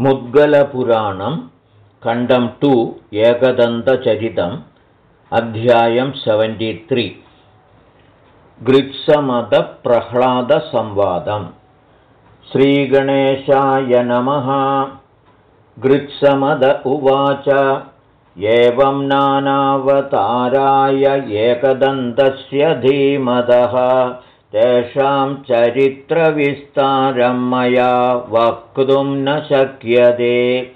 मुद्गलपुराणं खण्डं टु एकदन्तचरितम् अध्यायं सेवेण्टि गृत्समदप्रह्लादसंवादम्। श्रीगणेशाय नमः। गृत्समद उवाच। एवं नानावताराय एकदन्तस्य धीमदः तेषां चरित्रविस्तारं मया वक्तुं न शक्यते।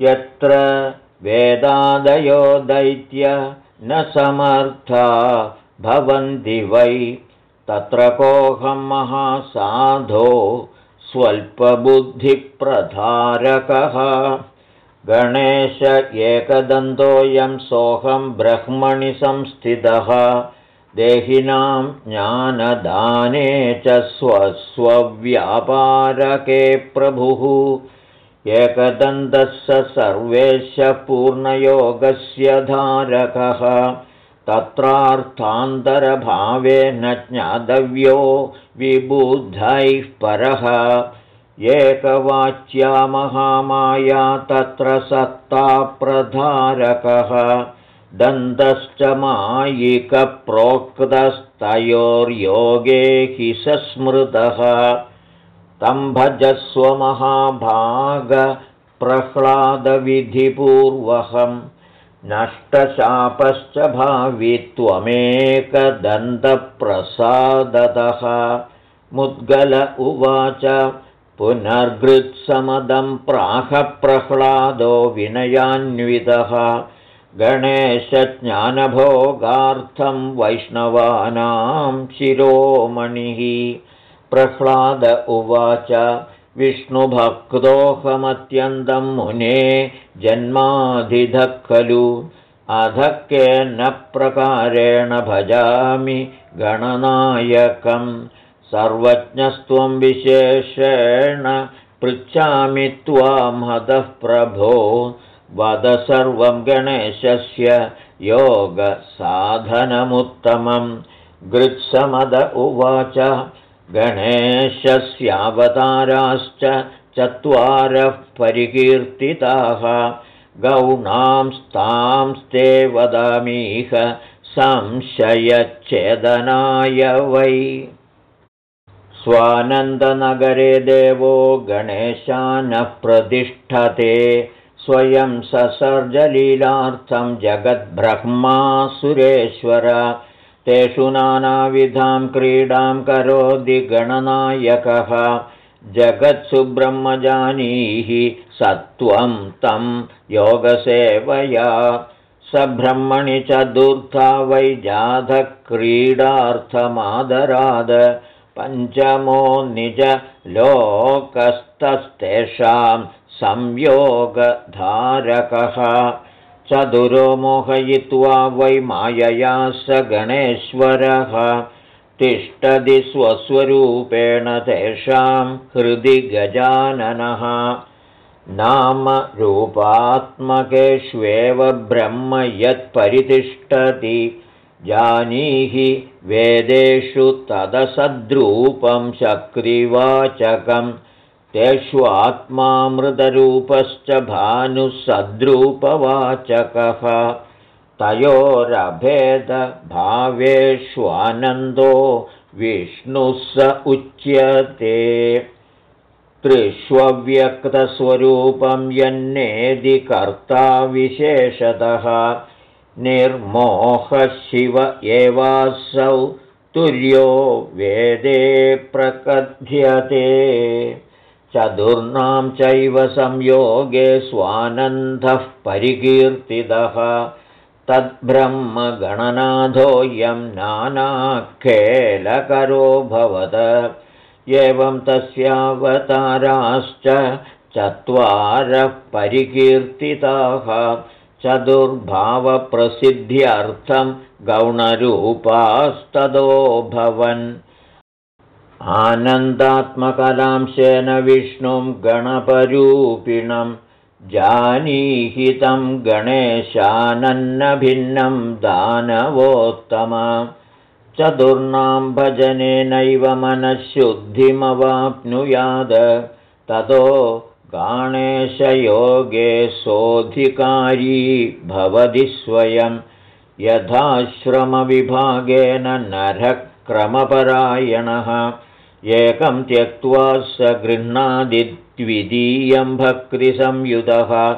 यत्र वेदादयो दैत्य न समर्था भवन्ति वै तत्र कोऽहं महासाधो स्वल्पबुद्धिप्रधारकः। गणेश एकदन्तोऽयं सोऽहं ब्रह्मणि संस्थितः देहिनां ज्ञानदाने च स्वस्वव्यापारके प्रभुः। एकदन्तः स सर्वेश पूर्णयोगस्य धारकः। तत्रार्थान्तरभावेन ज्ञातव्यो विबुधैः परः। एकवाच्या महामाया तत्र सत्ताप्रधारकः दन्तश्च मायिकप्रोक्तस्तयोर्योगे हि सस्मृतः। तं भजस्वमहाभागप्रह्लादविधिपूर्वहं नष्टशापश्च भावि त्वमेकदन्तप्रसादतः मुद्गल उवाच पुनर्गृत्समदं प्राहप्रह्लादो विनयान्वितः गणेशज्ञानभोगार्थं वैष्णवानां शिरोमणिः। प्रह्लाद उवाच विष्णुभक्तोऽहमत्यन्तं मुने जन्माधिधः खलु। अधकेन प्रकारेण भजामि गणनायकं। सर्वज्ञस्त्वं विशेषेण पृच्छामि त्वामहतः प्रभो वद सर्वं गणेशस्य योगसाधनमुत्तमं गृत्समद उवाच गणेशस्यावताराश्च चत्वारः परिकीर्तिताः। गौणांस्तांस्ते वदामीह संशयच्छेदनाय वै। स्वानन्दनगरे देवो गणेशानः प्रतिष्ठते स्वयं ससर्जलीलार्थं जगद्ब्रह्मासुरेश्वर तेषु नानाविधां क्रीडां करोति गणनायकः। जगत्सुब्रह्मजानीहि सत्वं तं योगसेवया। स ब्रह्मणि चतुर्था वै जातक्रीडार्थमादराद। पञ्चमो निजलोकस्तस्तेषां संयोगधारकः। चतुरो मोहयित्वा वै मायया स गणेश्वरः। तिष्ठति स्वस्वरूपेण तेषां हृदि गजाननः। नाम रूपात्मकेष्वेव ब्रह्म यत्परितिष्ठति जानीहि वेदेषु तदसद्रूपं शक्तिवाचकम् तेषु आत्मामृतरूपश्च भानुसद्रूपवाचकः। तयोरभेदभावेष्वानन्दो विष्णुः स उच्यते। त्रिष्वव्यक्तस्वरूपं यन्नेदि कर्ता विशेषतः। निर्मोहशिव एवासौ तुर्यो वेदे प्रकथ्यते चतुर्णां चैव संयोगे स्वानन्दः परिकीर्तितः। तद्ब्रह्मगणनाथोऽयं नानाखेलकरो भवद एवं तस्यावताराश्च चत्वारः परिकीर्तिताः। चतुर्भावप्रसिद्ध्यर्थं भवन् आनन्दात्मकलांशेन विष्णुं गणपरूपिणं जानीहितं गणेशानन्नभिन्नं दानवोत्तम चतुर्णां भजनेनैव मनःशुद्धिमवाप्नुयाद ततो गाणेशयोगे सोऽधिकारी भवति स्वयं यथाश्रमविभागेन नरक्रमपरायणः एकं त्यक्त्वा स गृह्णादिद्वितीयं भक्तिसंयुतः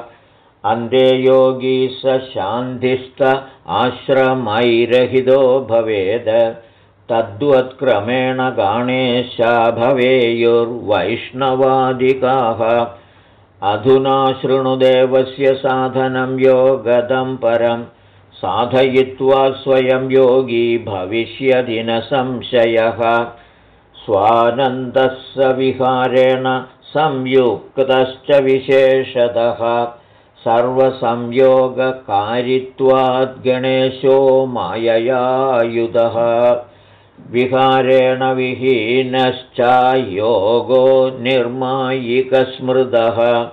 अन्ते योगी स शान्तिस्थ आश्रमैरहितो भवेद। तद्वत्क्रमेण गाणेशा भवेयुर्वैष्णवादिकाः। अधुना शृणुदेवस्य साधनं योगदं परं। साधयित्वा स्वयं योगी भविष्यदि न संशयः स्वानन्दस्य विहारेण संयुक्तश्च विशेषतः। सर्वसंयोगकारित्वाद्गणेशो माययायुधः। विहारेण विहीनश्च योगो निर्मायिकस्मृतः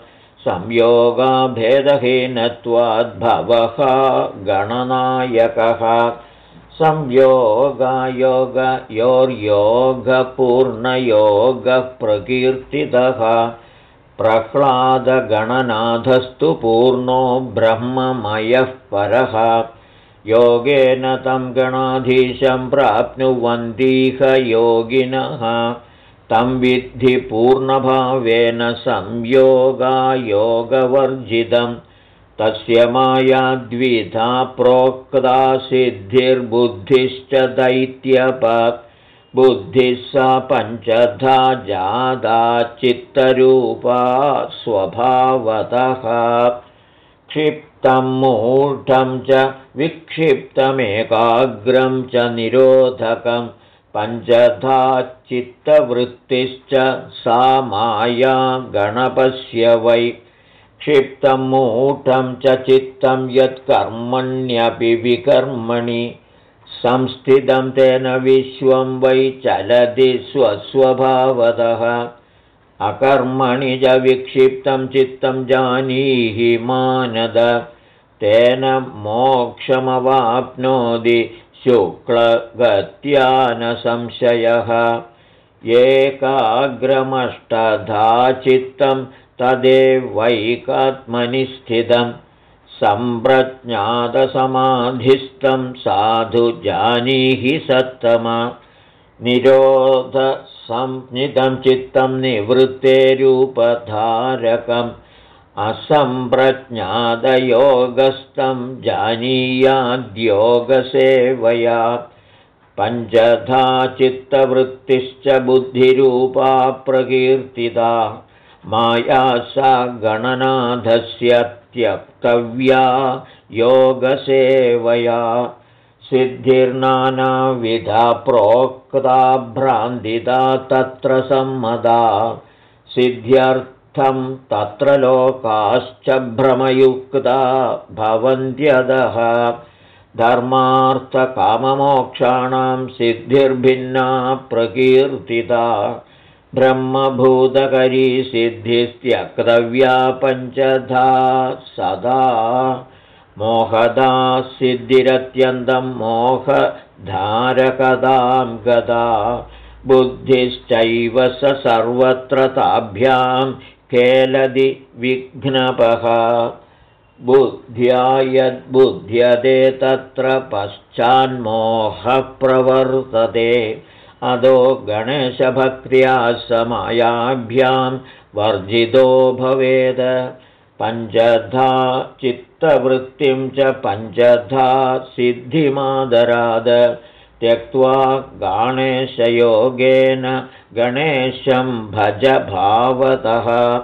संयोगाभेदहीनत्वाद्भवः गणनायकः संयोगायोगयोर्योगपूर्णयोगप्रकीर्तितः प्रह्लादगणनाथस्तु पूर्णो ब्रह्ममयः परः। योगेन तं गणाधीशं प्राप्नुवन्तीह योगिनः। तं विद्धि पूर्णभावेन संयोगायोगवर्जितं तस्य मायाद्विधा प्रोक्ता सिद्धिर्बुद्धिश्च दैत्यप। बुद्धिः सा पञ्चधा जादा चित्तरूपा स्वभावतः। क्षिप्तं मूढं च विक्षिप्तमेकाग्रं च निरोधकं। पञ्चधा चित्तवृत्तिश्च सा माया गणपस्य वै क्षिप्तं मूढं च चित्तं यत्कर्मण्यपि विकर्मणि। संस्थितं तेन विश्वं वै चलति स्वस्वभावतः। अकर्मणि च विक्षिप्तं चित्तं जानीहि मानद। तेन मोक्षमवाप्नोति शुक्लगत्या न संशयः एकाग्रमष्टधा चित्तं तदेवैकात्मनि स्थितम् सम्प्रज्ञातसमाधिस्थं साधु जानीहि सत्तम। निरोधसंज्ञितं चित्तं निवृत्तेरूपधारकम् असम्प्रज्ञातयोगस्थं जानीयाद्योगसेवया। पञ्चधा चित्तवृत्तिश्च बुद्धिरूपा प्रकीर्तिता माया सा गणनाथस्य त्यक्तव्या योगसेवया सिद्धिर्नानाविधा प्रोक्ता भ्रान्तिता तत्र सम्मदा सिद्ध्यर्थं तत्र लोकाश्च भ्रमयुक्ता भवन्त्यदः धर्मार्थकाममोक्षाणां सिद्धिर्भिन्ना प्रकीर्तिता ब्रह्मभूतकरी सिद्धिस्त्यक्तव्या पञ्चधा सदा मोहदा सिद्धिरत्यन्तं मोहधारकदां गदा बुद्धिश्चैव स सर्वत्र ताभ्यां केलदि विघ्नपः बुद्ध्या यद्बुध्यते तत्र पश्चान्मोहः प्रवर्तते अदो गणेशभक्त्या समायाभ्यां वर्जितो भवेद। पञ्चधा चित्तवृत्तिं च पञ्चधा सिद्धिमादराद। त्यक्त्वा गणेशयोगेन गणेशं भज भावतः।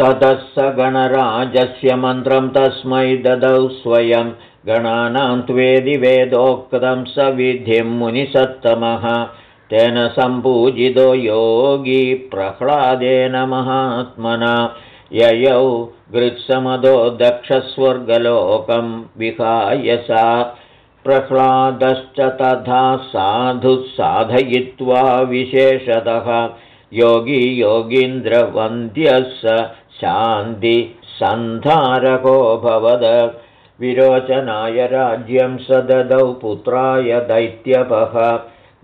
ततः स गणराजस्य मन्त्रं तस्मै ददौ स्वयं गणानां त्वेदि वेदोक्तं स विधिं मुनिसत्तमः। तेन सम्पूजितो योगी प्रह्लादेन महात्मना। ययौ गृत्समदो दक्षस्वर्गलोकं विहाय सा। प्रह्लादश्च तथा साधुः साधयित्वा विशेषतः। योगी योगीन्द्रवन्द्यः स शान्तिसन्धारकोऽभवद विरोचनाय राज्यं स ददौ पुत्राय दैत्यपः।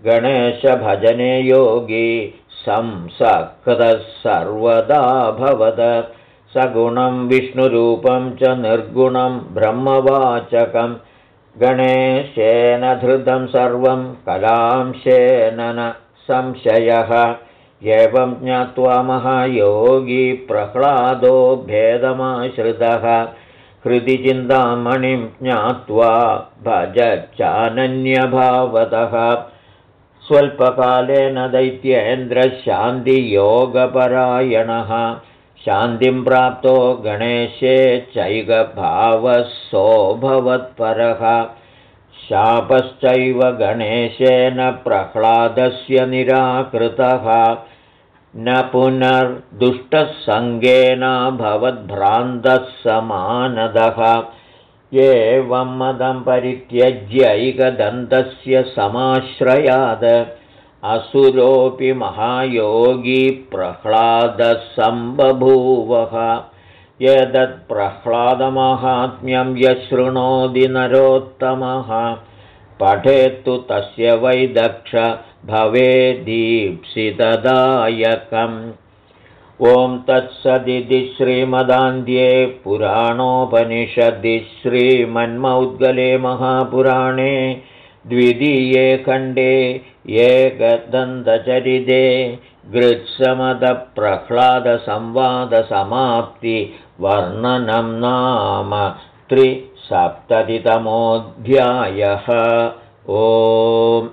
गणेशभजने योगी संसकृतः सर्वदाभवद सगुणं विष्णुरूपं च निर्गुणं ब्रह्मवाचकं। गणेशेन धृतं सर्वं कलांशेन न संशयः। एवं ज्ञात्वा महायोगी प्रह्लादो भेदमाश्रितः हृदि चिन्तामणिं ज्ञात्वा भजच्चानन्यभावतः स्वल्पकालेन दैत्येन्द्रशान्तियोगपरायणः शान्तिं प्राप्तो गणेशे चैकभावः सोऽभवत्परः शापश्चैव गणेशेन प्रह्लादस्य निराकृतः न पुनर्दुष्टः सङ्गेनाभवद्भ्रान्तः समानदः। एवं मदं परित्यज्यैकदन्तस्य समाश्रयाद। असुरोऽपि महायोगी प्रह्लादः सम्बभूवः यदत्प्रह्लादमाहात्म्यं यशृणोति नरोत्तमः पठेत्तु तस्य वैदक्ष भवेदीप्सितदायकम् ॐ तत्सदिति श्रीमदान्ध्ये पुराणोपनिषदि श्रीमन्मौद्गले महापुराणे द्वितीये खण्डे एकदन्तचरिते गृत्समदप्रह्लादसंवादसमाप्तिवर्णनं नाम त्रिसप्ततितमोऽध्यायः ओम्